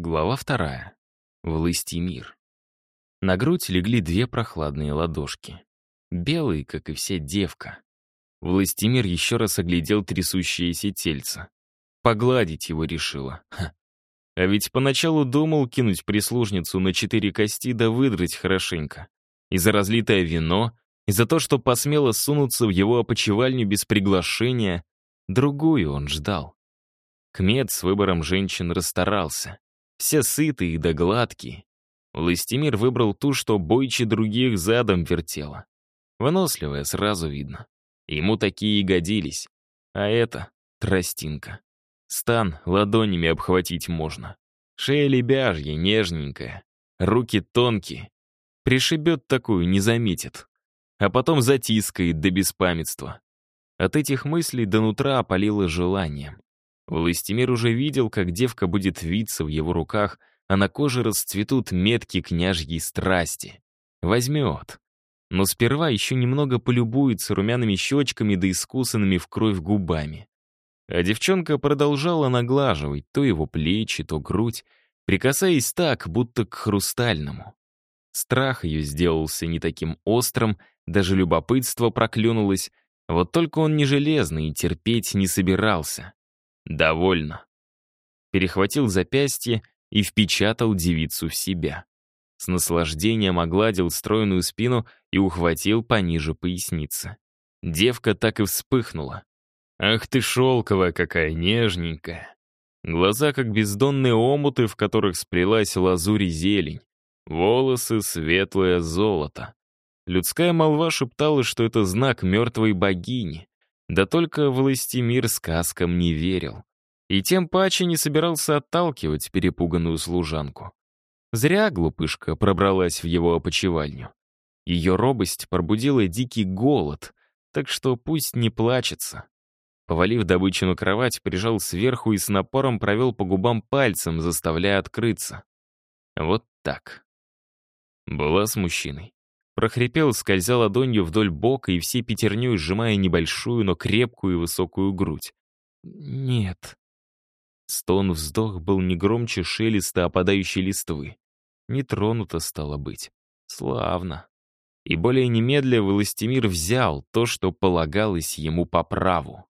Глава вторая. Властимир. На грудь легли две прохладные ладошки. Белые, как и вся девка. Властимир еще раз оглядел трясущееся тельце. Погладить его решила. Ха. А ведь поначалу думал кинуть прислужницу на четыре кости да выдрать хорошенько. И за разлитое вино, и за то, что посмело сунуться в его опочивальню без приглашения, другую он ждал. Кмет с выбором женщин расстарался. Все сытые да гладкие. Властимир выбрал ту, что бойче других задом вертела. Выносливая, сразу видно. Ему такие и годились. А это — тростинка. Стан ладонями обхватить можно. Шея лебяжья, нежненькая. Руки тонкие. Пришибет такую, не заметит. А потом затискает до беспамятства. От этих мыслей до нутра опалило желанием. Властимир уже видел, как девка будет виться в его руках, а на коже расцветут метки княжьей страсти. Возьмет. Но сперва еще немного полюбуется румяными щечками да искусанными в кровь губами. А девчонка продолжала наглаживать то его плечи, то грудь, прикасаясь так, будто к хрустальному. Страх ее сделался не таким острым, даже любопытство проклюнулось, вот только он не железный и терпеть не собирался. Довольно. Перехватил запястье и впечатал девицу в себя. С наслаждением огладил стройную спину и ухватил пониже поясницы. Девка так и вспыхнула. «Ах ты шелковая какая, нежненькая!» Глаза как бездонные омуты, в которых сплелась лазурь и зелень. Волосы — светлое золото. Людская молва шептала, что это знак мертвой богини. Да только властемир сказкам не верил. И тем паче не собирался отталкивать перепуганную служанку. Зря глупышка пробралась в его опочивальню. Ее робость пробудила дикий голод, так что пусть не плачется. Повалив добычу на кровать, прижал сверху и с напором провел по губам пальцем, заставляя открыться. Вот так. Была с мужчиной. Прохрипел, скользя ладонью вдоль бока и всей пятерней сжимая небольшую, но крепкую и высокую грудь. «Нет». Стон-вздох был не громче шелеста опадающей листвы. Не тронуто стало быть. Славно. И более немедля Властимир взял то, что полагалось ему по праву.